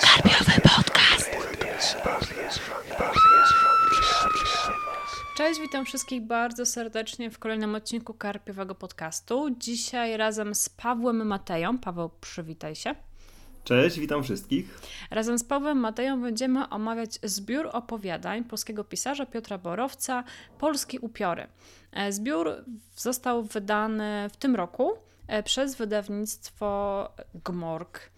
Karpiowy podcast. Cześć, witam wszystkich bardzo serdecznie w kolejnym odcinku Karpiowego podcastu. Dzisiaj razem z Pawłem Mateją. Paweł, przywitaj się. Cześć, witam wszystkich. Razem z Pawłem Mateją będziemy omawiać zbiór opowiadań polskiego pisarza Piotra Borowca Polskie upiory. E, zbiór został wydany w tym roku przez wydawnictwo Gmork.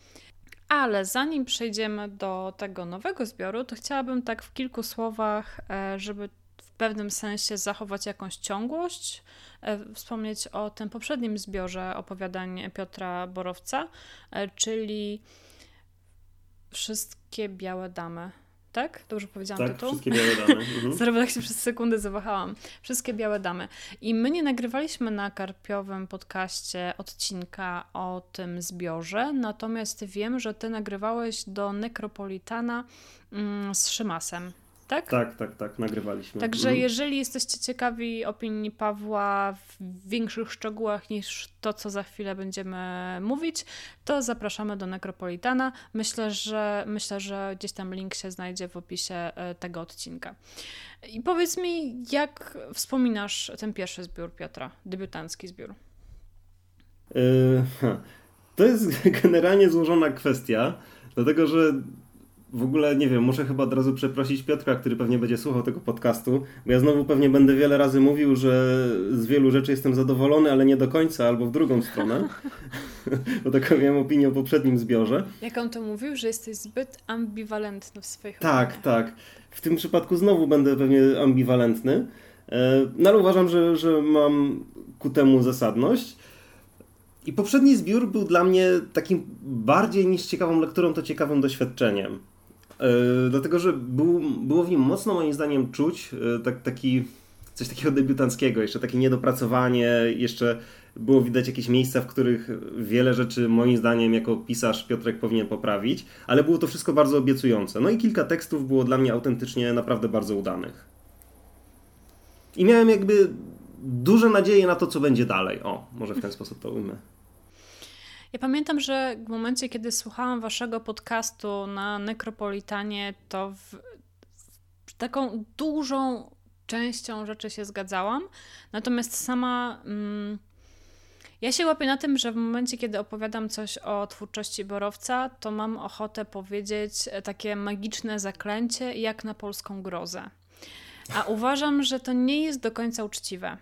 Ale zanim przejdziemy do tego nowego zbioru, to chciałabym tak w kilku słowach, e, żeby w pewnym sensie zachować jakąś ciągłość, wspomnieć o tym poprzednim zbiorze opowiadań Piotra Borowca, czyli Wszystkie białe damy tak? Dobrze powiedziałam tak, tytuł? wszystkie białe damy. Mhm. tak się przez sekundę zawahałam. Wszystkie białe damy. I my nie nagrywaliśmy na Karpiowym podcaście odcinka o tym zbiorze, natomiast wiem, że ty nagrywałeś do Nekropolitana mm, z Szymasem tak? Tak, tak, tak, nagrywaliśmy. Także mhm. jeżeli jesteście ciekawi opinii Pawła w większych szczegółach niż to, co za chwilę będziemy mówić, to zapraszamy do Nekropolitana. Myślę, że myślę, że gdzieś tam link się znajdzie w opisie e, tego odcinka. I powiedz mi, jak wspominasz ten pierwszy zbiór Piotra, debiutancki zbiór? Yy, to jest generalnie złożona kwestia, dlatego że w ogóle nie wiem, muszę chyba od razu przeprosić Piotra, który pewnie będzie słuchał tego podcastu, bo ja znowu pewnie będę wiele razy mówił, że z wielu rzeczy jestem zadowolony, ale nie do końca, albo w drugą stronę. bo taką miałem opinię o poprzednim zbiorze. Jak on to mówił, że jesteś zbyt ambiwalentny w swoich Tak, opiniach. tak. W tym przypadku znowu będę pewnie ambiwalentny, e, no ale uważam, że, że mam ku temu zasadność. I poprzedni zbiór był dla mnie takim bardziej niż ciekawą lekturą, to ciekawym doświadczeniem. Yy, dlatego, że był, było w nim mocno moim zdaniem czuć yy, tak, taki, coś takiego debiutanckiego, jeszcze takie niedopracowanie, jeszcze było widać jakieś miejsca, w których wiele rzeczy moim zdaniem jako pisarz Piotrek powinien poprawić, ale było to wszystko bardzo obiecujące. No i kilka tekstów było dla mnie autentycznie naprawdę bardzo udanych. I miałem jakby duże nadzieje na to, co będzie dalej. O, może w ten sposób to ujmę. Ja pamiętam, że w momencie, kiedy słuchałam waszego podcastu na Nekropolitanie, to w, w taką dużą częścią rzeczy się zgadzałam. Natomiast sama. Mm, ja się łapię na tym, że w momencie, kiedy opowiadam coś o twórczości Borowca, to mam ochotę powiedzieć takie magiczne zaklęcie, jak na polską grozę. A uważam, że to nie jest do końca uczciwe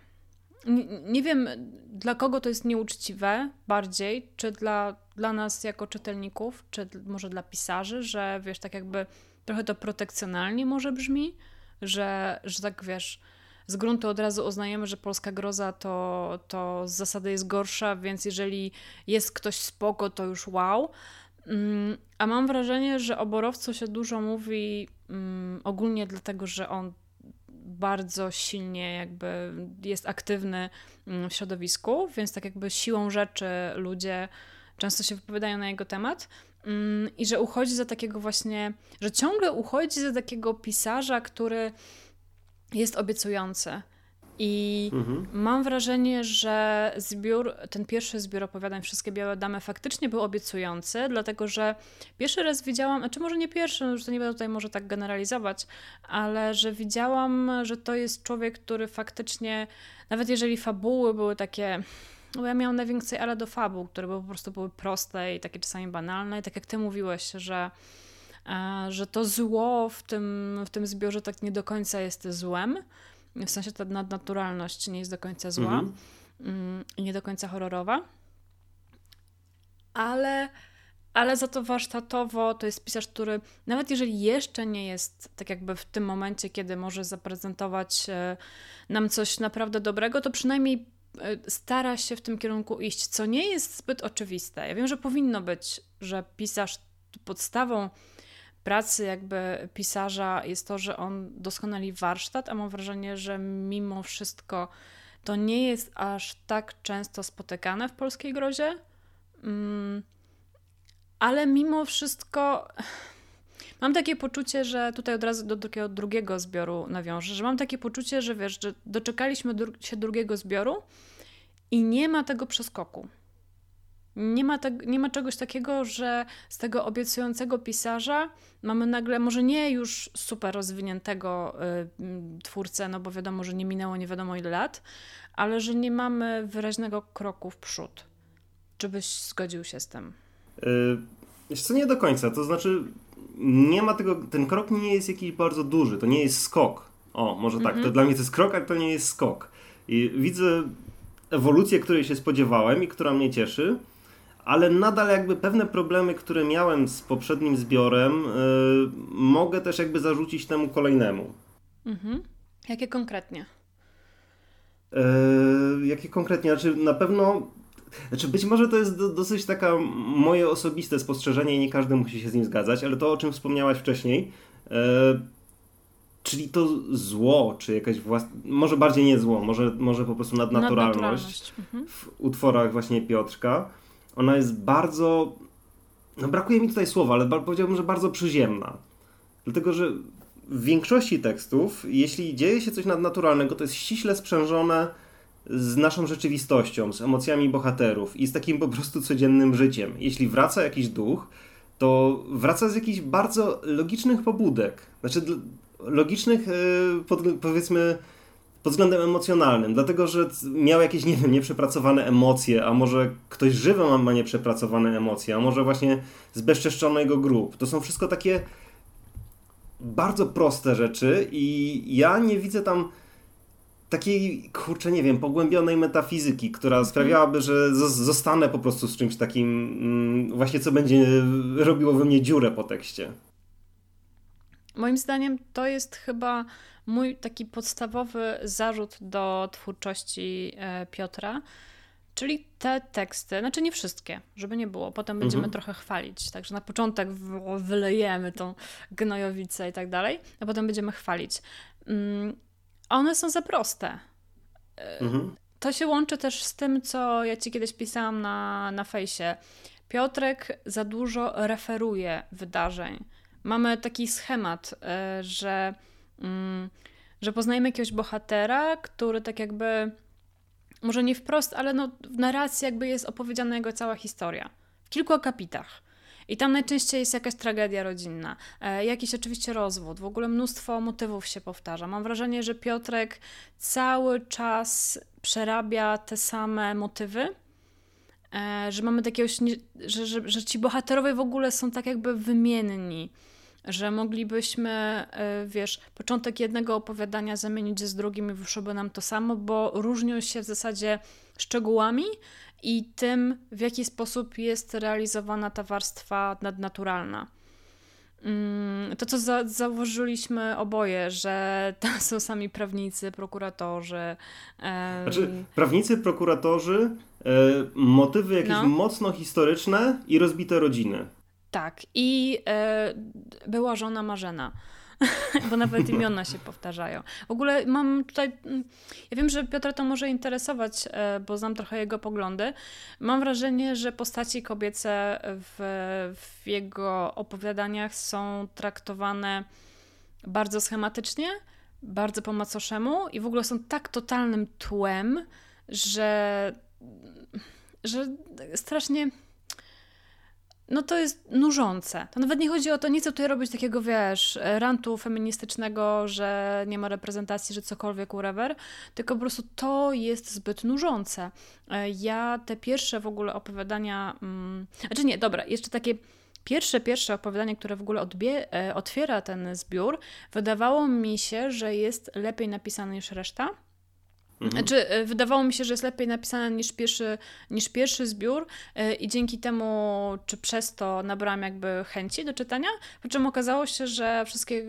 nie, wiem, dla kogo to jest nieuczciwe bardziej, czy dla, dla nas jako czytelników, czy może dla pisarzy, że wiesz, tak jakby trochę to protekcjonalnie może brzmi, że, że tak wiesz, z gruntu od razu uznajemy, że polska groza to, to z zasady jest gorsza, więc jeżeli jest ktoś spoko, to już wow. Mm, a mam wrażenie, że o Borowcu się dużo mówi um, ogólnie dlatego, że on bardzo silnie jakby jest aktywny mm, w środowisku, więc tak jakby siłą rzeczy ludzie często się wypowiadają na jego temat. Mm, i że uchodzi za takiego właśnie, że ciągle uchodzi za takiego pisarza, który jest obiecujący i mhm. mam wrażenie, że zbiór, ten pierwszy zbiór opowiadań Wszystkie Białe Damy faktycznie był obiecujący, dlatego że pierwszy raz widziałam, czy znaczy może nie pierwszy, już to nie będę tutaj może tak generalizować, ale że widziałam, że to jest człowiek, który faktycznie, nawet jeżeli fabuły były takie bo ja miałam najwięcej ale do fabuł, które po prostu były proste i takie czasami banalne. I tak jak ty mówiłeś, że, e, że to zło w tym, w tym zbiorze tak nie do końca jest złem, w sensie ta nadnaturalność nie jest do końca zła mhm. mm, i nie do końca horrorowa. Ale, ale za to warsztatowo to jest pisarz, który nawet jeżeli jeszcze nie jest tak jakby w tym momencie, kiedy może zaprezentować e, nam coś naprawdę dobrego, to przynajmniej e, stara się w tym kierunku iść, co nie jest zbyt oczywiste. Ja wiem, że powinno być, że pisarz podstawą pracy jakby pisarza jest to, że on doskonali warsztat, a mam wrażenie, że mimo wszystko to nie jest aż tak często spotykane w polskiej grozie. Mm, ale mimo wszystko mam takie poczucie, że tutaj od razu do takiego drugiego zbioru nawiążę, że mam takie poczucie, że wiesz, że doczekaliśmy się drugiego zbioru i nie ma tego przeskoku. Nie ma, te, nie ma czegoś takiego, że z tego obiecującego pisarza mamy nagle, może nie już super rozwiniętego y, twórcę, no bo wiadomo, że nie minęło nie wiadomo ile lat, ale że nie mamy wyraźnego kroku w przód. Czy byś zgodził się z tym? Yy, co, nie do końca. To znaczy, nie ma tego, ten krok nie jest jakiś bardzo duży, to nie jest skok. O, może tak, to mhm. dla mnie to jest krok, ale to nie jest skok. I widzę ewolucję, której się spodziewałem i która mnie cieszy, ale nadal jakby pewne problemy, które miałem z poprzednim zbiorem, yy, mogę też jakby zarzucić temu kolejnemu. Mhm. Jakie konkretnie? Yy, jakie konkretnie? Znaczy na pewno znaczy, być może to jest do, dosyć taka moje osobiste spostrzeżenie i nie każdy musi się z nim zgadzać, ale to, o czym wspomniałaś wcześniej, e, czyli to zło, czy jakaś własna, może bardziej nie zło, może, może po prostu nadnaturalność, nadnaturalność. Mhm. w utworach właśnie Piotrka, ona jest bardzo, no brakuje mi tutaj słowa, ale powiedziałbym, że bardzo przyziemna. Dlatego, że w większości tekstów, jeśli dzieje się coś nadnaturalnego, to jest ściśle sprzężone z naszą rzeczywistością, z emocjami bohaterów i z takim po prostu codziennym życiem. Jeśli wraca jakiś duch, to wraca z jakichś bardzo logicznych pobudek. Znaczy, logicznych, pod, powiedzmy, pod względem emocjonalnym, dlatego że miał jakieś, nie wiem, nieprzepracowane emocje, a może ktoś żywy ma, ma nieprzepracowane emocje, a może właśnie zbezczeszczony jego grób. To są wszystko takie bardzo proste rzeczy i ja nie widzę tam takiej, kurczę, nie wiem, pogłębionej metafizyki, która mhm. sprawiałaby, że zostanę po prostu z czymś takim, mm, właśnie co będzie robiło we mnie dziurę po tekście. Moim zdaniem to jest chyba mój taki podstawowy zarzut do twórczości e, Piotra, czyli te teksty, znaczy nie wszystkie, żeby nie było, potem będziemy mhm. trochę chwalić, także na początek wylejemy tą gnojowicę i tak dalej, a potem będziemy chwalić. Mm, one są za proste. Mhm. To się łączy też z tym, co ja ci kiedyś pisałam na, na fejsie. Piotrek za dużo referuje wydarzeń. Mamy taki schemat, e, że, mm, że poznajemy jakiegoś bohatera, który tak jakby, może nie wprost, ale no w narracji jakby jest opowiedziana jego cała historia. W kilku akapitach. I tam najczęściej jest jakaś tragedia rodzinna, e, jakiś oczywiście rozwód, w ogóle mnóstwo motywów się powtarza. Mam wrażenie, że Piotrek cały czas przerabia te same motywy, e, że mamy takiego, że, że, że ci bohaterowie w ogóle są tak jakby wymienni że moglibyśmy, e, wiesz, początek jednego opowiadania zamienić z drugim i wyszłoby nam to samo, bo różnią się w zasadzie szczegółami, i tym, w jaki sposób jest realizowana ta warstwa nadnaturalna. Mm, to, co za zauważyliśmy oboje, że tam są sami prawnicy, prokuratorzy. Znaczy, prawnicy, prokuratorzy, e, motywy jakieś no. mocno historyczne i rozbite rodziny. Tak, i e, była żona Marzena. bo nawet imiona się powtarzają. W ogóle mam tutaj, mm, ja wiem, że Piotra to może interesować, e, bo znam trochę jego poglądy. Mam wrażenie, że postaci kobiece w, w jego opowiadaniach są traktowane bardzo schematycznie, bardzo po macoszemu i w ogóle są tak totalnym tłem, że, że strasznie no to jest nużące. To nawet nie chodzi o to, nie chcę tutaj robić takiego, wiesz, rantu feministycznego, że nie ma reprezentacji, że cokolwiek, whatever, tylko po prostu to jest zbyt nużące. E, ja te pierwsze w ogóle opowiadania, mm, znaczy nie, dobra, jeszcze takie pierwsze, pierwsze opowiadanie, które w ogóle odbie, e, otwiera ten zbiór, wydawało mi się, że jest lepiej napisane niż reszta. Mhm. Znaczy, e, wydawało mi się, że jest lepiej napisane niż pierwszy, niż pierwszy zbiór e, i dzięki temu, czy przez to nabrałam jakby chęci do czytania, po czym okazało się, że wszystkie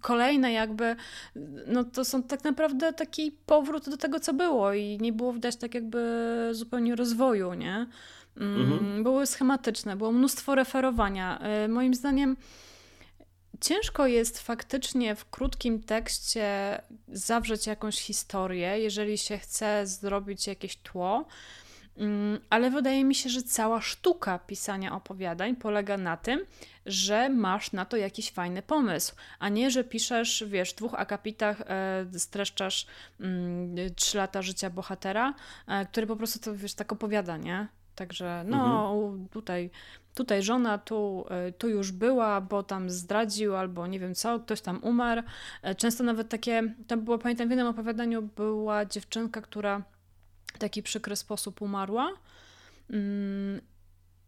kolejne jakby, no to są tak naprawdę taki powrót do tego, co było i nie było widać tak jakby zupełnie rozwoju, nie? Mm, mhm. Były schematyczne, było mnóstwo referowania. E, moim zdaniem Ciężko jest faktycznie w krótkim tekście zawrzeć jakąś historię, jeżeli się chce zrobić jakieś tło, mm, ale wydaje mi się, że cała sztuka pisania opowiadań polega na tym, że masz na to jakiś fajny pomysł, a nie, że piszesz, wiesz, w dwóch akapitach e, streszczasz mm, trzy lata życia bohatera, e, który po prostu to, wiesz, tak opowiada, nie? Także no mhm. tutaj, tutaj żona tu, y, tu już była, bo tam zdradził albo nie wiem co, ktoś tam umarł. E, często nawet takie, tam było, pamiętam w jednym opowiadaniu była dziewczynka, która w taki przykry sposób umarła. Mm,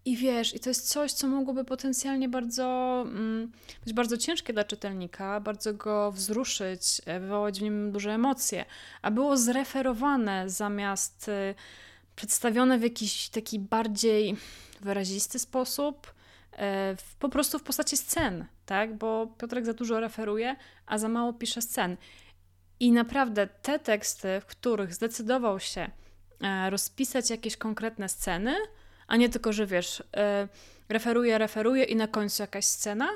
I wiesz, i to jest coś, co mogłoby potencjalnie bardzo mm, być bardzo ciężkie dla czytelnika, bardzo go wzruszyć, e, wywołać w nim duże emocje, a było zreferowane zamiast y, przedstawione w jakiś taki bardziej wyrazisty sposób, e, po prostu w postaci scen, tak? Bo Piotrek za dużo referuje, a za mało pisze scen. I naprawdę te teksty, w których zdecydował się e, rozpisać jakieś konkretne sceny, a nie tylko, że wiesz, e, referuje, referuje i na końcu jakaś scena,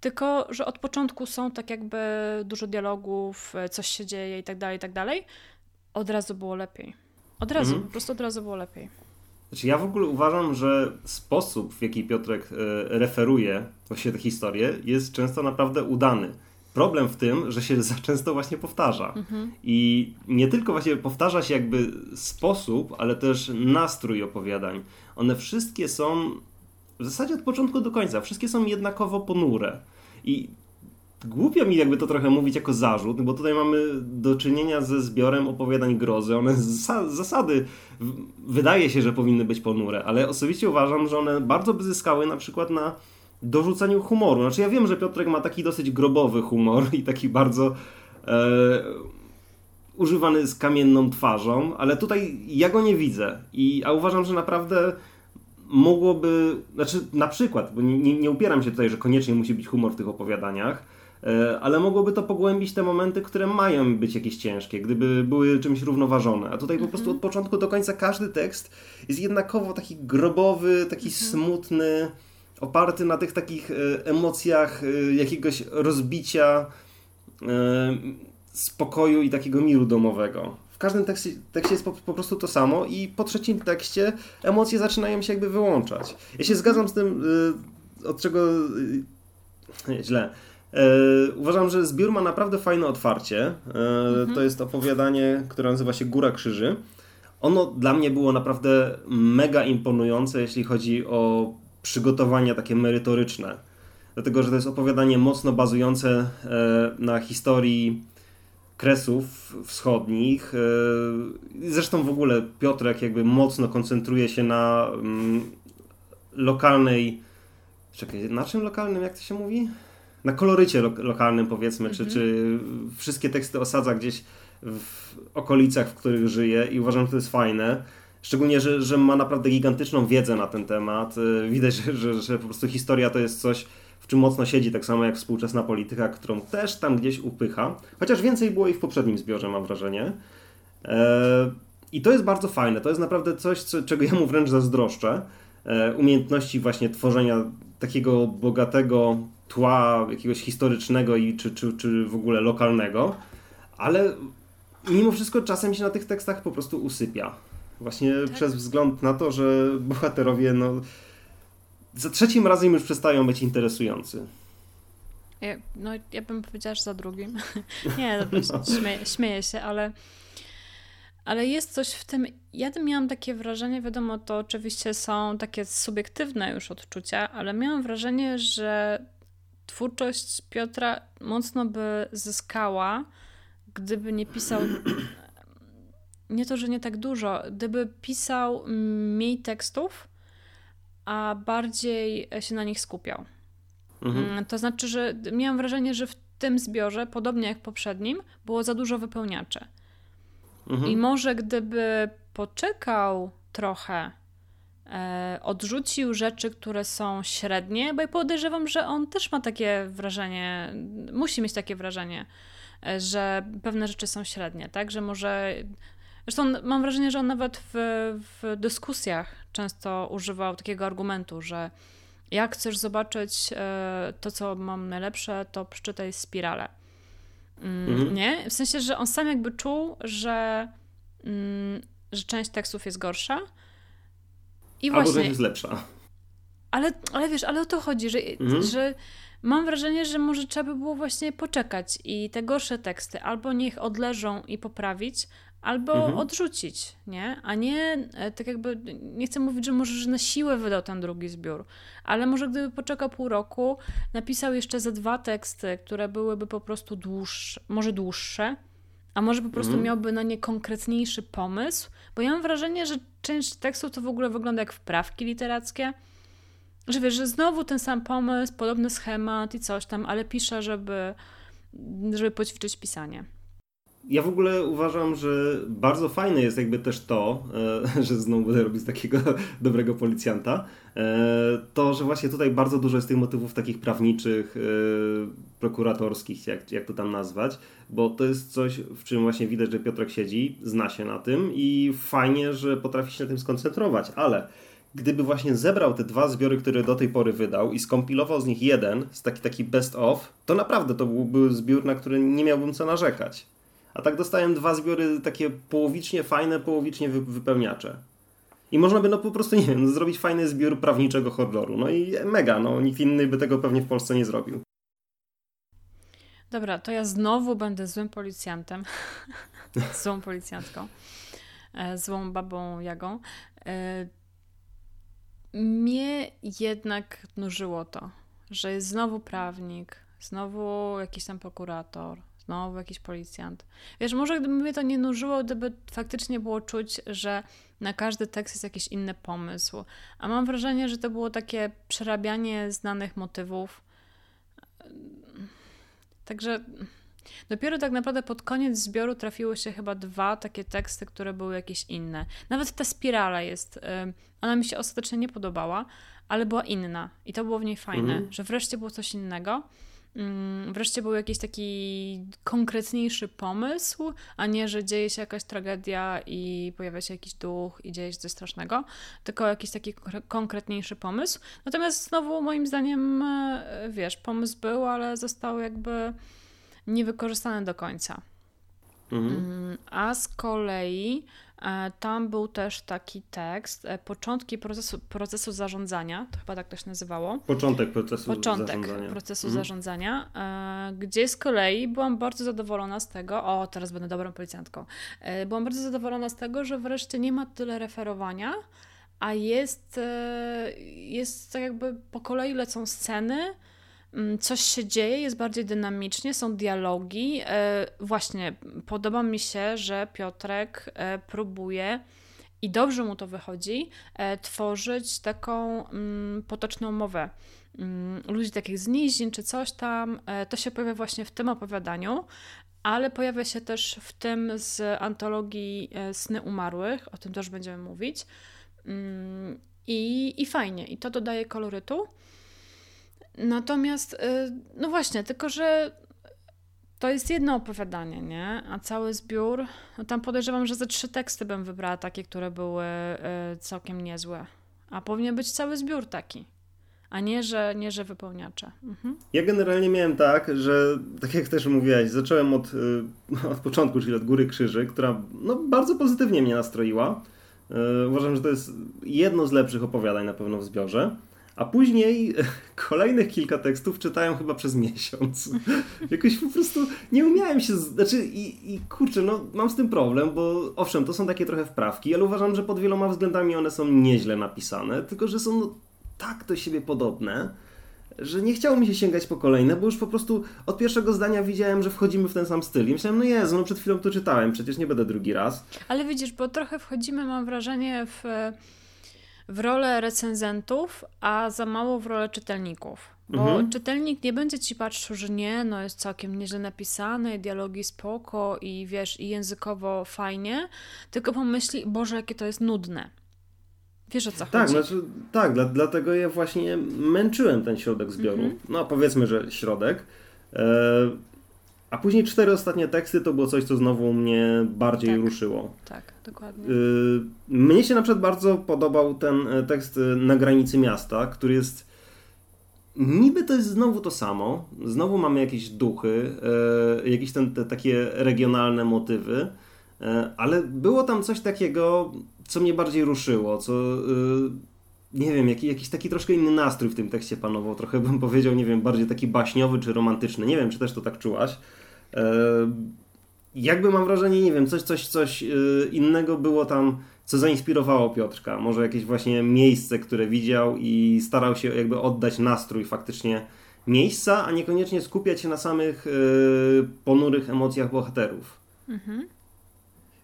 tylko, że od początku są tak jakby dużo dialogów, coś się dzieje i tak dalej, i tak dalej, od razu było lepiej. Od razu, mhm. po prostu od razu było lepiej. Znaczy ja w ogóle uważam, że sposób, w jaki Piotrek e, referuje właśnie tę historię, jest często naprawdę udany. Problem w tym, że się za często właśnie powtarza. Mhm. I nie tylko właśnie powtarza się jakby sposób, ale też nastrój opowiadań. One wszystkie są w zasadzie od początku do końca, wszystkie są jednakowo ponure. I Głupio mi jakby to trochę mówić jako zarzut, bo tutaj mamy do czynienia ze zbiorem opowiadań grozy. One z zasady wydaje się, że powinny być ponure, ale osobiście uważam, że one bardzo by zyskały na przykład na dorzuceniu humoru. Znaczy ja wiem, że Piotrek ma taki dosyć grobowy humor i taki bardzo e, używany z kamienną twarzą, ale tutaj ja go nie widzę. I, a uważam, że naprawdę mogłoby, znaczy na przykład, bo nie, nie upieram się tutaj, że koniecznie musi być humor w tych opowiadaniach, ale mogłoby to pogłębić te momenty, które mają być jakieś ciężkie, gdyby były czymś równoważone. A tutaj po mhm. prostu od początku do końca każdy tekst jest jednakowo taki grobowy, taki mhm. smutny, oparty na tych takich e, emocjach e, jakiegoś rozbicia, spokoju i takiego miru domowego. W każdym tekście, tekście jest po, po, prostu to samo i po trzecim tekście emocje zaczynają się jakby wyłączać. Ja się zgadzam z tym, od czego... Źle E, uważam, że zbiór ma naprawdę fajne otwarcie. E, mhm. To jest opowiadanie, które nazywa się Góra Krzyży. Ono dla mnie było naprawdę mega imponujące, jeśli chodzi o przygotowania takie merytoryczne. Dlatego, że to jest opowiadanie mocno bazujące e, na historii Kresów Wschodnich. Zresztą w ogóle Piotrek jakby mocno koncentruje się na mm, lokalnej. Czekaj, na czym lokalnym, jak to się mówi? Na kolorycie lo lokalnym powiedzmy, czy, czy wszystkie teksty osadza gdzieś w okolicach, w których żyje i uważam, że to jest fajne. Szczególnie, że, że ma naprawdę gigantyczną wiedzę na ten temat. Y, widać, że, że, że po prostu historia to jest coś, w czym mocno siedzi, tak samo jak współczesna polityka, którą też tam gdzieś upycha. Chociaż więcej było i w poprzednim zbiorze, mam wrażenie. E, I to jest bardzo fajne. To jest naprawdę coś, co, czego ja mu wręcz zazdroszczę. E, umiejętności właśnie tworzenia takiego bogatego tła jakiegoś historycznego i, czy, czy, czy w ogóle lokalnego, ale mimo wszystko czasem się na tych tekstach po prostu usypia. Właśnie tak. przez wzgląd na to, że bohaterowie no, za trzecim razem już przestają być interesujący. Ja, no, ja bym powiedziała, że za drugim. Nie, no, śmieję, śmieję się, ale, ale jest coś w tym. Ja miałam takie wrażenie, wiadomo, to oczywiście są takie subiektywne już odczucia, ale miałam wrażenie, że twórczość Piotra mocno by zyskała, gdyby nie pisał. Nie to, że nie tak dużo, gdyby pisał mniej tekstów, a bardziej się na nich skupiał. Mhm. Mm, to znaczy, że miałam wrażenie, że w tym zbiorze, podobnie jak w poprzednim, było za dużo wypełniaczy. Mhm. I może gdyby poczekał trochę odrzucił rzeczy, które są średnie, bo ja podejrzewam, że on też ma takie wrażenie, musi mieć takie wrażenie, e, że pewne rzeczy są średnie, tak? Że może. Zresztą mam wrażenie, że on nawet w, w dyskusjach często używał takiego argumentu, że jak chcesz zobaczyć e, to, co mam najlepsze, to przeczytaj spiralę. Mm, mhm. Nie? W sensie, że on sam jakby czuł, że, mm, że część tekstów jest gorsza, i Albo właśnie, jest lepsza. Ale, ale wiesz, ale o to chodzi, że, mhm. że mam wrażenie, że może trzeba by było właśnie poczekać i te gorsze teksty albo niech odleżą i poprawić, albo mhm. odrzucić, nie? A nie e, tak jakby, nie chcę mówić, że może że na siłę wydał ten drugi zbiór, ale może gdyby poczekał pół roku, napisał jeszcze ze dwa teksty, które byłyby po prostu dłuższe, może dłuższe, a może po prostu mhm. miałby na nie konkretniejszy pomysł, bo ja mam wrażenie, że część tekstów to w ogóle wygląda jak wprawki literackie, że wiesz, że znowu ten sam pomysł, podobny schemat i coś tam, ale pisze, żeby, żeby poćwiczyć pisanie. Ja w ogóle uważam, że bardzo fajne jest jakby też to, e, że znowu będę robić takiego dobrego policjanta, e, to, że właśnie tutaj bardzo dużo jest tych motywów takich prawniczych, e, prokuratorskich, jak, jak to tam nazwać, bo to jest coś, w czym właśnie widać, że Piotrek siedzi, zna się na tym i fajnie, że potrafi się na tym skoncentrować, ale gdyby właśnie zebrał te dwa zbiory, które do tej pory wydał i skompilował z nich jeden, z taki, taki best of, to naprawdę to byłby zbiór, na który nie miałbym co narzekać. A tak dostałem dwa zbiory takie połowicznie fajne, połowicznie wypełniacze. I można by no po prostu, nie wiem, zrobić fajny zbiór prawniczego horroru. No i mega, no nikt inny by tego pewnie w Polsce nie zrobił. Dobra, to ja znowu będę złym policjantem. złą policjantką. E, złą babą Jagą. E, mnie jednak nużyło to, że jest znowu prawnik, znowu jakiś tam prokurator, znowu jakiś policjant. Wiesz, może gdyby mnie to nie nużyło, gdyby faktycznie było czuć, że na każdy tekst jest jakiś inny pomysł. A mam wrażenie, że to było takie przerabianie znanych motywów. Także dopiero tak naprawdę pod koniec zbioru trafiły się chyba dwa takie teksty, które były jakieś inne. Nawet ta spirala jest, ona mi się ostatecznie nie podobała, ale była inna i to było w niej fajne, mhm. że wreszcie było coś innego. Mm, wreszcie był jakiś taki konkretniejszy pomysł, a nie, że dzieje się jakaś tragedia i pojawia się jakiś duch i dzieje się coś strasznego, tylko jakiś taki konkretniejszy pomysł. Natomiast znowu moim zdaniem, e, wiesz, pomysł był, ale został jakby niewykorzystany do końca. Mhm. Mm, a z kolei tam był też taki tekst, e, początki procesu, procesu zarządzania, to chyba tak to się nazywało. Początek procesu Początek zarządzania. procesu mhm. zarządzania, e, gdzie z kolei byłam bardzo zadowolona z tego, o teraz będę dobrą policjantką, byłam bardzo zadowolona z tego, że wreszcie nie ma tyle referowania, a jest, jest tak jakby po kolei lecą sceny, coś się dzieje, jest bardziej dynamicznie, są dialogi. E, właśnie, podoba mi się, że Piotrek e, próbuje i dobrze mu to wychodzi, e, tworzyć taką mm, potoczną mowę. Mm, ludzi takich z nizin czy coś tam, to się pojawia właśnie w tym opowiadaniu, ale pojawia się też w tym z antologii Sny Umarłych, o tym też będziemy mówić. I, i fajnie, i to dodaje kolorytu. Natomiast, y, no właśnie, tylko że to jest jedno opowiadanie, nie? A cały zbiór, no tam podejrzewam, że ze trzy teksty bym wybrała takie, które były y, całkiem niezłe. A powinien być cały zbiór taki. A nie, że, nie, że wypełniacze. Mhm. Ja generalnie miałem tak, że tak jak też mówiłaś, zacząłem od, y, od początku, czyli od Góry Krzyży, która no, bardzo pozytywnie mnie nastroiła. Uważam, że to jest jedno z lepszych opowiadań na pewno w zbiorze. A później kolejnych kilka tekstów czytałem chyba przez miesiąc. Jakoś po prostu nie umiałem się. Znaczy, i, i kurczę, no mam z tym problem, bo owszem, to są takie trochę wprawki, ale uważam, że pod wieloma względami one są nieźle napisane, tylko że są no, tak do siebie podobne, że nie chciało mi się sięgać po kolejne, bo już po prostu od pierwszego zdania widziałem, że wchodzimy w ten sam styl. I myślałem, no Jezu, no przed chwilą to czytałem, przecież nie będę drugi raz. Ale widzisz, bo trochę wchodzimy, mam wrażenie, w w rolę recenzentów, a za mało w rolę czytelników. Bo mhm. czytelnik nie będzie ci patrzył, że nie, no jest całkiem nieźle napisane, dialogi spoko i wiesz, i językowo fajnie, tylko pomyśli, Boże, jakie to jest nudne. Wiesz o co tak, chodzi? Znaczy, tak, dla, dlatego ja właśnie męczyłem ten środek zbioru. Mhm. No powiedzmy, że środek. E, a później cztery ostatnie teksty to było coś, co znowu mnie bardziej tak, ruszyło. Tak, dokładnie. Y, mnie się na przykład bardzo podobał ten e, tekst e, na granicy miasta, który jest. Niby to jest znowu to samo. Znowu mamy jakieś duchy, e, jakieś ten, te takie regionalne motywy, ale było tam coś takiego, co mnie bardziej ruszyło, co nie wiem, jaki, jakiś taki troszkę inny nastrój w tym tekście panował. Trochę bym powiedział, nie wiem, bardziej taki baśniowy czy romantyczny. Nie wiem, czy też to tak czułaś. Jakby mam wrażenie, nie wiem, coś, coś, coś yy, innego było tam, co zainspirowało Piotrka. Może jakieś właśnie miejsce, które widział i starał się jakby oddać nastrój faktycznie miejsca, a niekoniecznie skupiać się na samych yy, ponurych emocjach bohaterów. Mhm.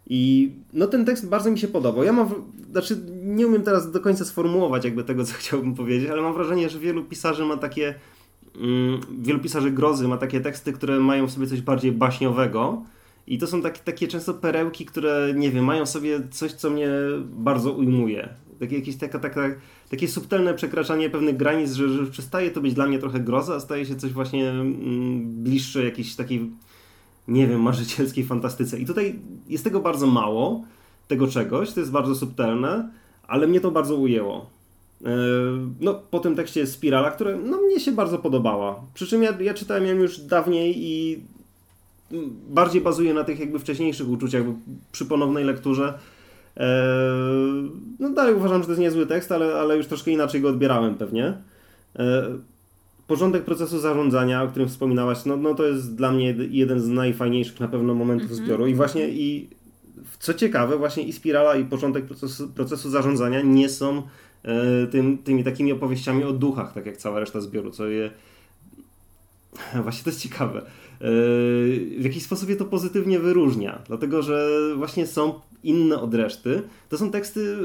I no ten tekst bardzo mi się podobał. Ja mam, znaczy nie umiem teraz do końca sformułować jakby tego, co chciałbym powiedzieć, ale mam wrażenie, że wielu pisarzy ma takie, wielu pisarzy grozy ma takie teksty, które mają w sobie coś bardziej baśniowego. I to są takie, takie często perełki, które, nie wiem, mają sobie coś, co mnie bardzo ujmuje. Takie, jakieś taka, taka, takie subtelne przekraczanie pewnych granic, że, że przestaje to być dla mnie trochę groza, a staje się coś właśnie mm, bliższe jakiejś takiej nie wiem, marzycielskiej fantastyce. I tutaj jest tego bardzo mało, tego czegoś, to jest bardzo subtelne, ale mnie to bardzo ujęło. E, no, po tym tekście jest Spirala, która no, mnie się bardzo podobała. Przy czym ja, ja czytałem ją już dawniej i bardziej bazuje na tych jakby wcześniejszych uczuciach przy ponownej lekturze. E, no dalej uważam, że to jest niezły tekst, ale, ale już troszkę inaczej go odbierałem pewnie. E, porządek procesu zarządzania, o którym wspominałaś, no, no to jest dla mnie jeden z najfajniejszych na pewno momentów mm -hmm. zbioru. I właśnie i co ciekawe, właśnie i spirala, i początek procesu, procesu zarządzania nie są tym, tymi takimi opowieściami o duchach, tak jak cała reszta zbioru, co je. Właśnie to jest ciekawe. E, w jakiś sposób je to pozytywnie wyróżnia, dlatego że właśnie są inne od reszty. To są teksty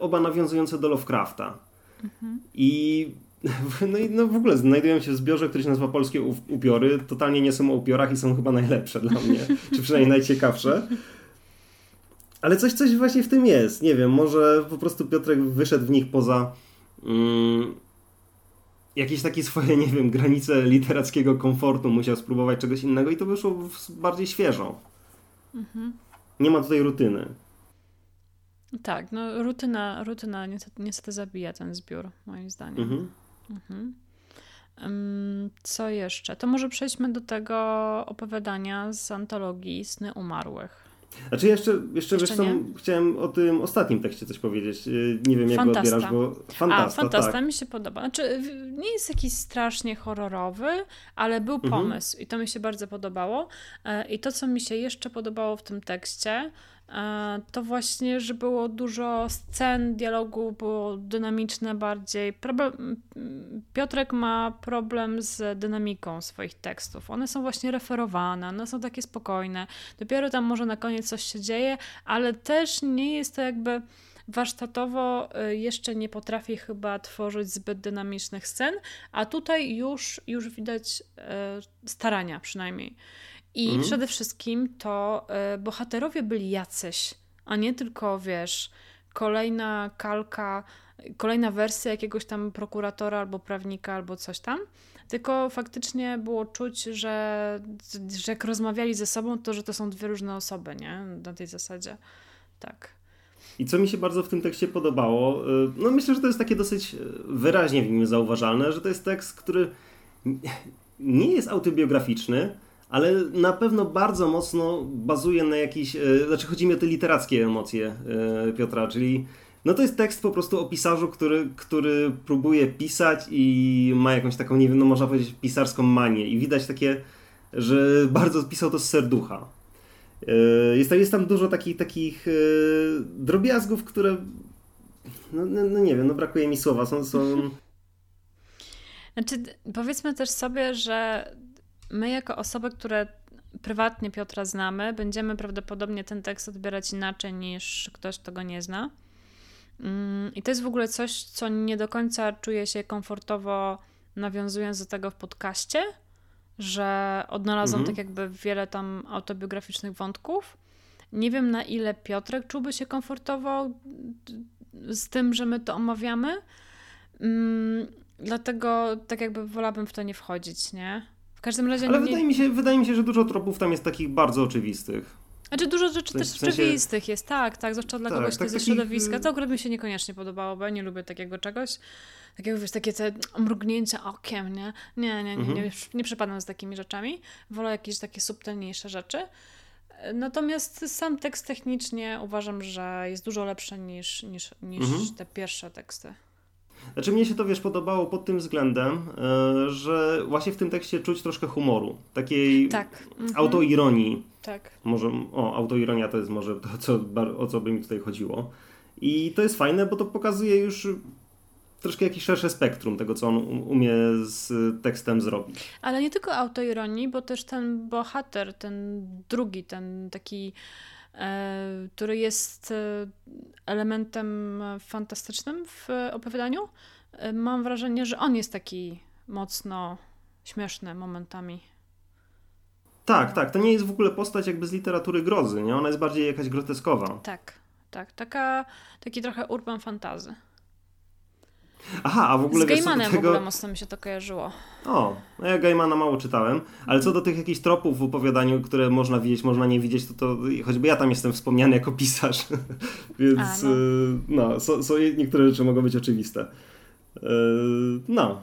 oba nawiązujące do Lovecrafta. Mhm. I no i no w ogóle znajdują się w zbiorze, który się nazywa Polskie Upiory. Totalnie nie są o upiorach i są chyba najlepsze dla mnie, czy przynajmniej najciekawsze. Ale coś, coś właśnie w tym jest. Nie wiem, może po prostu Piotrek wyszedł w nich poza mm, jakieś takie swoje, nie wiem, granice literackiego komfortu. Musiał spróbować czegoś innego i to wyszło bardziej świeżo. Mhm. Nie ma tutaj rutyny. Tak, no rutyna, rutyna niestety, niestety zabija ten zbiór, moim zdaniem. Mhm. Mhm. Co jeszcze? To może przejdźmy do tego opowiadania z antologii Sny Umarłych. Znaczy jeszcze, jeszcze, jeszcze wiesz chciałem o tym ostatnim tekście coś powiedzieć. Y, nie wiem jak Fantasta. go odbierasz, bo Fantasta, A, Fantasta tak. mi się podoba. Znaczy nie jest jakiś strasznie horrorowy, ale był mhm. pomysł mhm. i to mi się bardzo podobało. E, I to, co mi się jeszcze podobało w tym tekście, to właśnie, że było dużo scen, dialogu było dynamiczne bardziej. Problem, Piotrek ma problem z dynamiką swoich tekstów. One są właśnie referowane, one są takie spokojne. Dopiero tam może na koniec coś się dzieje, ale też nie jest to jakby warsztatowo e, jeszcze nie potrafi chyba tworzyć zbyt dynamicznych scen, a tutaj już, już widać e, starania przynajmniej. I mhm. przede wszystkim to y, bohaterowie byli jacyś, a nie tylko, wiesz, kolejna kalka, kolejna wersja jakiegoś tam prokuratora albo prawnika albo coś tam. Tylko faktycznie było czuć, że, że jak rozmawiali ze sobą, to że to są dwie różne osoby, nie? Na tej zasadzie. Tak. I co mi się bardzo w tym tekście podobało, y, no myślę, że to jest takie dosyć wyraźnie w nim zauważalne, że to jest tekst, który nie jest autobiograficzny, ale na pewno bardzo mocno bazuje na jakiś, e, znaczy chodzi mi o te literackie emocje e, Piotra, czyli no to jest tekst po prostu o pisarzu, który, który próbuje pisać i ma jakąś taką, nie wiem, no można powiedzieć pisarską manię i widać takie, że bardzo pisał to z serducha. E, jest, jest tam dużo takich, takich drobiazgów, które no, no, no nie wiem, no brakuje mi słowa, są... są... Znaczy, powiedzmy też sobie, że my jako osoby, które prywatnie Piotra znamy, będziemy prawdopodobnie ten tekst odbierać inaczej niż ktoś, kto go nie zna. Mm, I to jest w ogóle coś, co nie do końca czuję się komfortowo nawiązując do tego w podcaście, że odnalazłam mhm. tak jakby wiele tam autobiograficznych wątków. Nie wiem na ile Piotrek czułby się komfortowo z tym, że my to omawiamy. Mm, dlatego tak jakby wolałabym w to nie wchodzić, nie? W każdym razie. Ale nie... wydaje, mi się, wydaje mi się, że dużo tropów tam jest takich bardzo oczywistych. Znaczy dużo rzeczy też w sensie... oczywistych jest, tak, tak, zwłaszcza dla tak, kogoś, kto tak, ze środowiska. To akurat mi się niekoniecznie podobało, bo ja nie lubię takiego czegoś. Takiego, wiesz, takie te mrugnięcia okiem, nie? Nie, nie, nie, mhm. nie, nie przepadam z takimi rzeczami. Wolę jakieś takie subtelniejsze rzeczy. Natomiast sam tekst technicznie uważam, że jest dużo lepszy niż, niż, niż mhm. te pierwsze teksty. Znaczy mnie się to, wiesz, podobało pod tym względem, e, że właśnie w tym tekście czuć troszkę humoru, takiej tak. mhm. autoironii. Tak. Może, o, autoironia to jest może to, co, o co by mi tutaj chodziło. I to jest fajne, bo to pokazuje już troszkę jakieś szersze spektrum tego, co on umie z tekstem zrobić. Ale nie tylko autoironii, bo też ten bohater, ten drugi, ten taki, który jest e, elementem fantastycznym w opowiadaniu, e, mam wrażenie, że on jest taki mocno śmieszny momentami. Tak, tak. To nie jest w ogóle postać jakby z literatury grozy, nie? Ona jest bardziej jakaś groteskowa. Tak, tak. Taka, taki trochę urban fantazy. Aha, a w ogóle Z Gaimanem tego... w ogóle mocno mi się to kojarzyło. O, no ja Gaimana mało czytałem, ale co do tych jakichś tropów w opowiadaniu, które można widzieć, można nie widzieć, to, to choćby ja tam jestem wspomniany jako pisarz, więc a, no, y, no są, są, niektóre rzeczy mogą być oczywiste. Yy, no.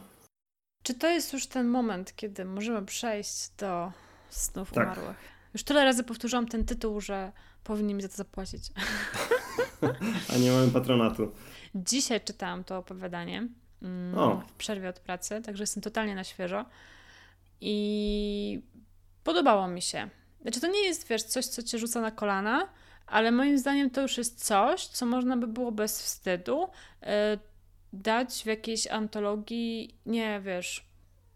Czy to jest już ten moment, kiedy możemy przejść do snów tak. umarłych? Już tyle razy powtórzyłam ten tytuł, że powinni mi za to zapłacić. A nie mamy patronatu. Dzisiaj czytałam to opowiadanie mm, w przerwie od pracy, także jestem totalnie na świeżo. I podobało mi się. Znaczy, to nie jest, wiesz, coś, co cię rzuca na kolana, ale moim zdaniem to już jest coś, co można by było bez wstydu yy, dać w jakiejś antologii, nie wiesz,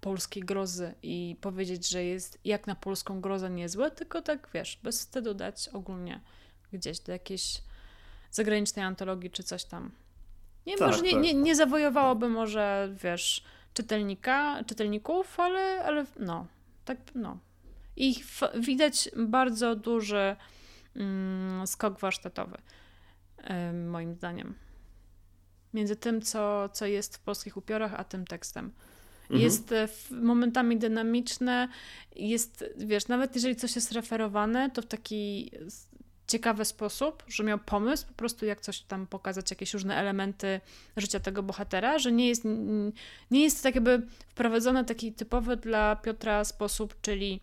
polskiej grozy i powiedzieć, że jest jak na polską grozę niezłe, tylko tak, wiesz, bez wstydu dać ogólnie gdzieś do jakiejś zagranicznej antologii czy coś tam. Nie, tak, może nie, tak. nie, nie zawojowałoby może, wiesz, czytelnika, czytelników, ale, ale no, tak, no. I widać bardzo duży mm, skok warsztatowy, yy, moim zdaniem. Między tym, co, co jest w polskich upiorach, a tym tekstem. Mhm. Jest e, momentami dynamiczne, jest, wiesz, nawet jeżeli coś jest referowane, to w taki ciekawy sposób, że miał pomysł po prostu jak coś tam pokazać, jakieś różne elementy życia tego bohatera, że nie jest, nie jest tak jakby wprowadzony taki typowy dla Piotra sposób, czyli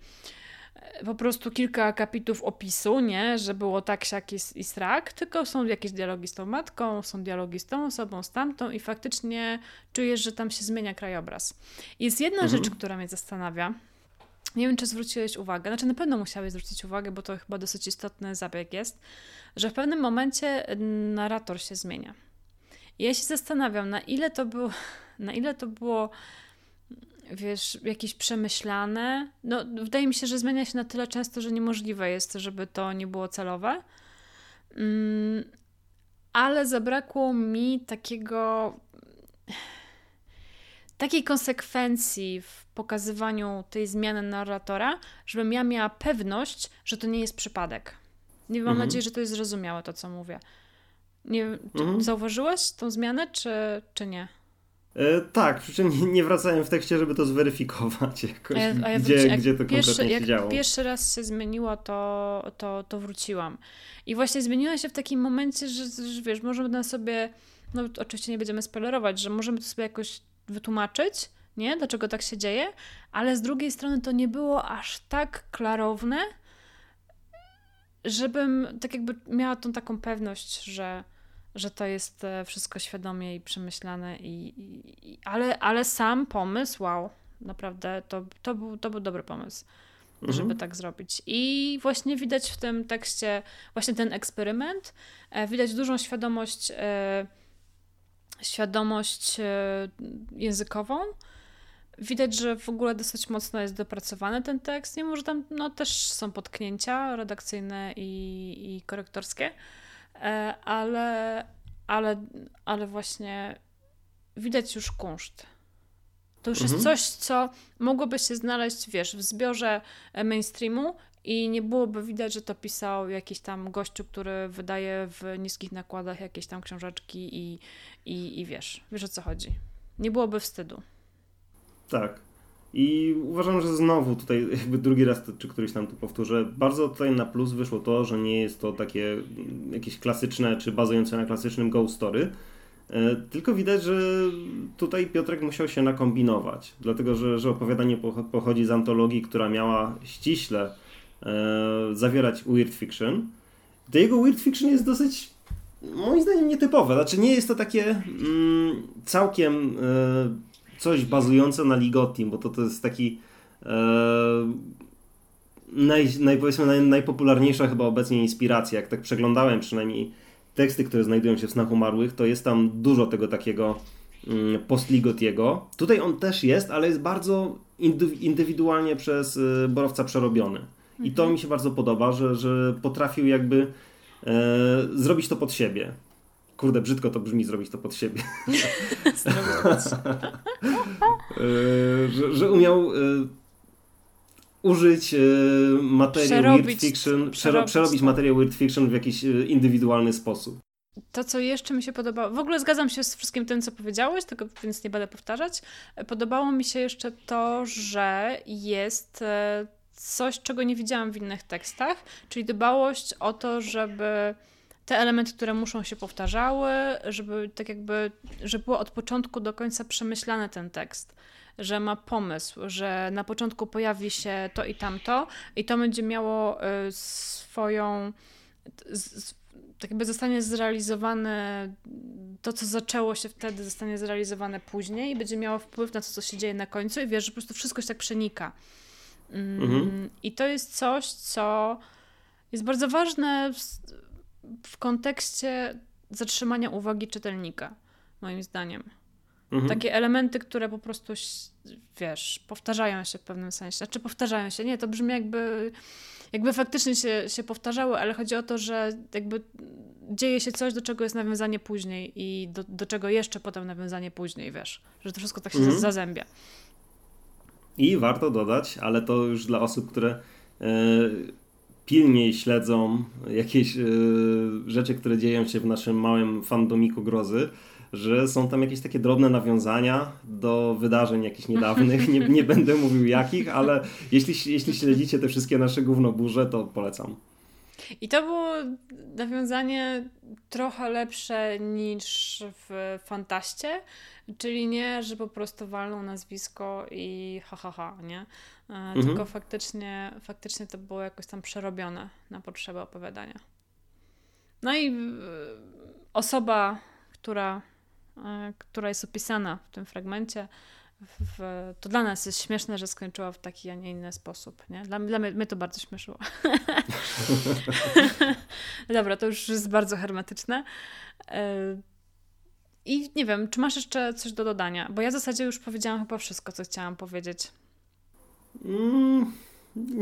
e, po prostu kilka akapitów opisu, nie, że było tak, siak i, i srak, tylko są jakieś dialogi z tą matką, są dialogi z tą osobą, z tamtą i faktycznie czujesz, że tam się zmienia krajobraz. Jest jedna mhm. rzecz, która mnie zastanawia, nie wiem, czy zwróciłeś uwagę, znaczy na pewno musiałeś zwrócić uwagę, bo to chyba dosyć istotny zabieg jest, że w pewnym momencie narrator się zmienia. I ja się zastanawiam, na ile to było, na ile to było, wiesz, jakieś przemyślane. No, wydaje mi się, że zmienia się na tyle często, że niemożliwe jest, żeby to nie było celowe. Mm, ale zabrakło mi takiego takiej konsekwencji w pokazywaniu tej zmiany narratora, żebym ja miała pewność, że to nie jest przypadek. Nie mam mhm. nadziei, że to jest zrozumiałe to, co mówię. Nie, mhm. Zauważyłeś tą zmianę, czy, czy nie? E, tak, przy czym nie, nie wracałem w tekście, żeby to zweryfikować jakoś, a ja, a ja gdzie, wróci, gdzie to pierwszy, konkretnie jak się działo. pierwszy raz się zmieniło, to, to, to wróciłam. I właśnie zmieniła się w takim momencie, że, że wiesz, możemy sobie, no oczywiście nie będziemy spoilerować, że możemy to sobie jakoś wytłumaczyć, nie? Dlaczego tak się dzieje, ale z drugiej strony to nie było aż tak klarowne, żebym tak jakby miała tą taką pewność, że, że to jest e, wszystko świadomie i przemyślane, i, i, ale, ale sam pomysł, wow, naprawdę to, to, był, to był dobry pomysł. Mhm. żeby tak zrobić. I właśnie widać w tym tekście właśnie ten eksperyment, e, widać dużą świadomość e, świadomość e, językową. Widać, że w ogóle dosyć mocno jest dopracowany ten tekst, mimo że tam no, też są potknięcia redakcyjne i, i korektorskie, e, ale, ale, ale właśnie widać już kunszt. To już mhm. jest coś, co mogłoby się znaleźć, wiesz, w zbiorze mainstreamu i nie byłoby widać, że to pisał jakiś tam gościu, który wydaje w niskich nakładach jakieś tam książeczki i, i, i wiesz, wiesz o co chodzi. Nie byłoby wstydu. Tak. I uważam, że znowu tutaj jakby drugi raz, czy któryś tam tu powtórzę, bardzo tutaj na plus wyszło to, że nie jest to takie jakieś klasyczne, czy bazujące na klasycznym ghost story, e, tylko widać, że tutaj Piotrek musiał się nakombinować, dlatego że, że opowiadanie pochodzi z antologii, która miała ściśle zawierać weird fiction. To jego weird fiction jest dosyć moim zdaniem nietypowe. Znaczy nie jest to takie mm, całkiem e, coś bazujące na Ligotim, bo to, to jest taki e, naj, naj, naj, najpopularniejsza chyba obecnie inspiracja. Jak tak przeglądałem przynajmniej teksty, które znajdują się w Snach Umarłych, to jest tam dużo tego takiego mm, postligotiego. Tutaj on też jest, ale jest bardzo indywidualnie przez y, Borowca przerobiony. I to mi się bardzo podoba, że, że potrafił jakby e, zrobić to pod siebie. Kurde, brzydko to brzmi, zrobić to pod siebie. e, że, że umiał e, użyć e, materii przerobić, weird fiction, przerobić, przerobić materiał weird fiction w jakiś e, indywidualny sposób. To, co jeszcze mi się podobało, w ogóle zgadzam się z wszystkim tym, co powiedziałeś, tylko więc nie będę powtarzać. Podobało mi się jeszcze to, że jest e, coś, czego nie widziałam w innych tekstach, czyli dbałość o to, żeby te elementy, które muszą się powtarzały, żeby tak jakby, żeby było od początku do końca przemyślany ten tekst że ma pomysł, że na początku pojawi się to i tamto, i to będzie miało y, swoją. Tak jakby zostanie zrealizowane, to co zaczęło się wtedy, zostanie zrealizowane później i będzie miało wpływ na to, co się dzieje na końcu, i wiesz, że po prostu wszystko się tak przenika. Mm, mhm. I to jest coś, co jest bardzo ważne w, w kontekście zatrzymania uwagi czytelnika, moim zdaniem. Mhm. Takie elementy, które po prostu, wiesz, powtarzają się w pewnym sensie. Znaczy powtarzają się, nie, to brzmi jakby, jakby faktycznie się, się powtarzały, ale chodzi o to, że jakby dzieje się coś, do czego jest nawiązanie później i do, do czego jeszcze potem nawiązanie później, wiesz, że to wszystko tak się mhm. zazębia. I warto dodać, ale to już dla osób, które yy, pilniej śledzą jakieś yy, rzeczy, które dzieją się w naszym małym fandomiku grozy, że są tam jakieś takie drobne nawiązania do wydarzeń jakichś niedawnych. Nie, nie będę mówił jakich, ale jeśli, jeśli śledzicie te wszystkie nasze gównoburze, to polecam. I to było nawiązanie trochę lepsze niż w Fantaście, czyli nie, że po prostu walną nazwisko i ha, ha, ha nie? E, mhm. Tylko faktycznie, faktycznie to było jakoś tam przerobione na potrzeby opowiadania. No i e, osoba, która E, która jest opisana w tym fragmencie, w, to dla nas jest śmieszne, że skończyła w taki, a nie inny sposób. Nie? Dla, dla mnie, mnie to bardzo śmieszyło. Dobra, to już jest bardzo hermetyczne. I nie wiem, czy masz jeszcze coś do dodania? Bo ja w zasadzie już powiedziałam chyba wszystko, co chciałam powiedzieć. Mm,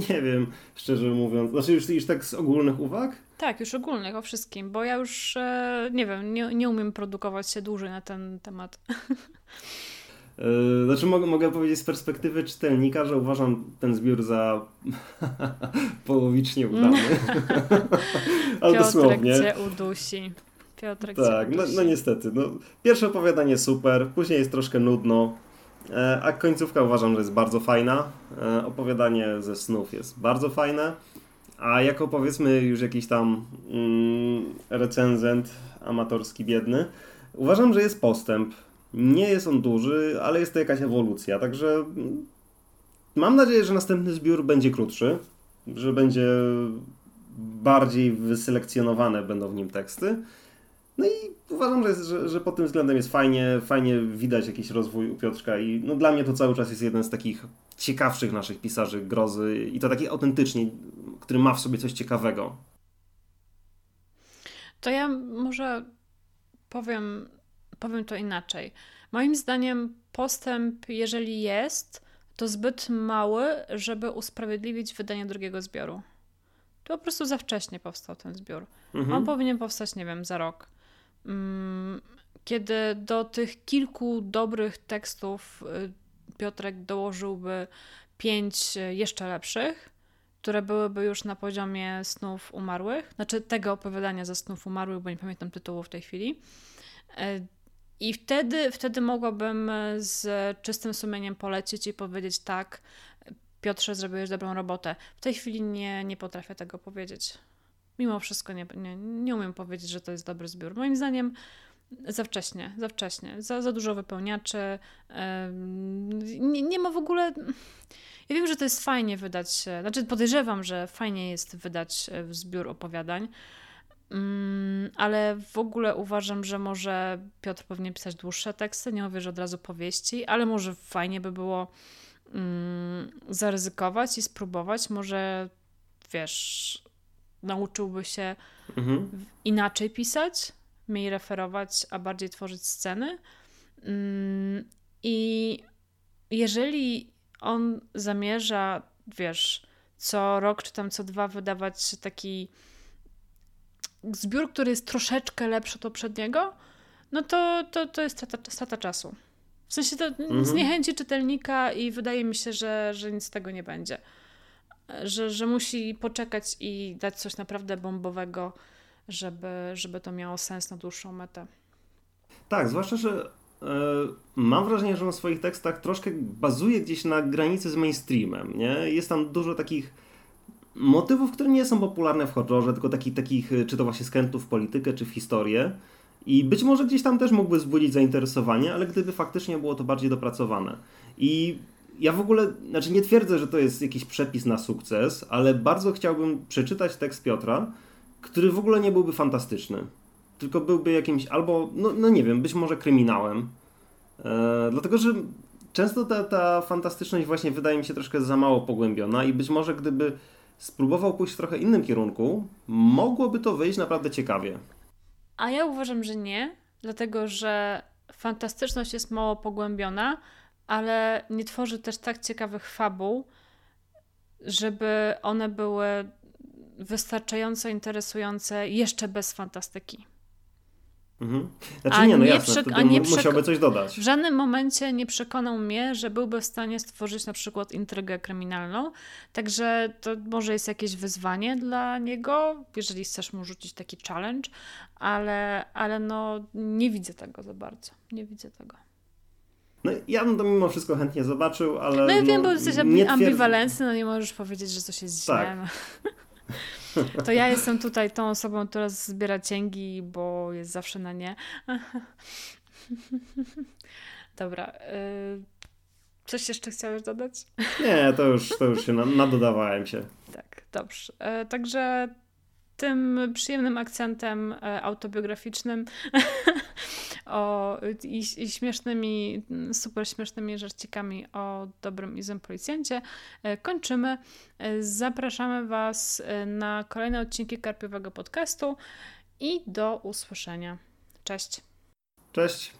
nie wiem, szczerze mówiąc. Znaczy już, już tak z ogólnych uwag? Tak, już ogólnych, o wszystkim, bo ja już e, nie wiem, nie, nie umiem produkować się dłużej na ten temat. E, znaczy mogę, mogę powiedzieć z perspektywy czytelnika, że uważam ten zbiór za połowicznie udany. Ale Piotrek dosłownie. cię udusi. Tak, no, no, niestety. No, pierwsze opowiadanie super, później jest troszkę nudno, e, a końcówka uważam, że jest bardzo fajna. Opowiadanie ze snów jest bardzo fajne. A jako powiedzmy już jakiś tam mm, recenzent amatorski biedny, uważam, że jest postęp. Nie jest on duży, ale jest to jakaś ewolucja. Także mm, mam nadzieję, że następny zbiór będzie krótszy, że będzie bardziej wyselekcjonowane będą w nim teksty. No i uważam, że, że, że pod tym względem jest fajnie, fajnie widać jakiś rozwój u Piotrka i no dla mnie to cały czas jest jeden z takich ciekawszych naszych pisarzy grozy i to taki autentycznie, który ma w sobie coś ciekawego. To ja może powiem, powiem to inaczej. Moim zdaniem postęp, jeżeli jest, to zbyt mały, żeby usprawiedliwić wydanie drugiego zbioru. To po prostu za wcześnie powstał ten zbiór. Mhm. On powinien powstać, nie wiem, za rok. Mm, kiedy do tych kilku dobrych tekstów y, Piotrek dołożyłby pięć y, jeszcze lepszych, które byłyby już na poziomie snów umarłych, znaczy tego opowiadania ze snów umarłych, bo nie pamiętam tytułu w tej chwili. Y, I wtedy, wtedy mogłabym z czystym sumieniem polecić i powiedzieć tak, Piotrze, zrobiłeś dobrą robotę. W tej chwili nie, nie potrafię tego powiedzieć. Mimo wszystko nie, nie, nie umiem powiedzieć, że to jest dobry zbiór. Moim zdaniem za wcześnie, za wcześnie. Za, za dużo wypełniaczy. Nie, nie ma w ogóle. Ja wiem, że to jest fajnie wydać, znaczy podejrzewam, że fajnie jest wydać e, zbiór opowiadań, mm, ale w ogóle uważam, że może Piotr powinien pisać dłuższe teksty, nie mówię, że od razu powieści, ale może fajnie by było mm, zaryzykować i spróbować. Może wiesz, nauczyłby się mhm. inaczej pisać, mniej referować, a bardziej tworzyć sceny. Mm, I jeżeli on zamierza, wiesz, co rok czy tam co dwa wydawać taki zbiór, który jest troszeczkę lepszy od poprzedniego, no to, to, to jest strata, strata czasu. W sensie to mhm. zniechęci czytelnika i wydaje mi się, że, że nic z tego nie będzie. Że, że musi poczekać i dać coś naprawdę bombowego, żeby, żeby to miało sens na dłuższą metę. Tak, zwłaszcza, że e, mam wrażenie, że na swoich tekstach troszkę bazuje gdzieś na granicy z mainstreamem. Nie? Jest tam dużo takich motywów, które nie są popularne w horrorze, tylko takich, takich czy to właśnie skrętów w politykę, czy w historię. I być może gdzieś tam też mógłby wzbudzić zainteresowanie, ale gdyby faktycznie było to bardziej dopracowane. I ja w ogóle, znaczy nie twierdzę, że to jest jakiś przepis na sukces, ale bardzo chciałbym przeczytać tekst Piotra, który w ogóle nie byłby fantastyczny. Tylko byłby jakimś albo, no, no nie wiem, być może kryminałem. E, dlatego, że często ta, ta fantastyczność właśnie wydaje mi się troszkę za mało pogłębiona i być może gdyby spróbował pójść w trochę innym kierunku, mogłoby to wyjść naprawdę ciekawie. A ja uważam, że nie, dlatego że fantastyczność jest mało pogłębiona, ale nie tworzy też tak ciekawych fabuł, żeby one były wystarczająco interesujące jeszcze bez fantastyki. Mhm. Znaczy a nie, no jasne, a nie musiałby coś dodać. W żadnym momencie nie przekonał mnie, że byłby w stanie stworzyć na przykład intrygę kryminalną, także to może jest jakieś wyzwanie dla niego, jeżeli chcesz mu rzucić taki challenge, ale, ale no nie widzę tego za bardzo, nie widzę tego. No ja bym to mimo wszystko chętnie zobaczył, ale... No ja no, wiem, bo jesteś ambiwalentny, no nie możesz powiedzieć, że coś jest tak. źle. No. To ja jestem tutaj tą osobą, która zbiera cięgi, bo jest zawsze na nie. Dobra. Y, coś jeszcze chciałeś dodać? Nie, to już, to już się nadodawałem się. Tak, dobrze. Y, także tym przyjemnym akcentem e, autobiograficznym o, i, i, śmiesznymi, mm, super śmiesznymi żarcikami o dobrym izem policjancie e, kończymy. E, zapraszamy Was na kolejne odcinki Karpiowego Podcastu i do usłyszenia. Cześć. Cześć.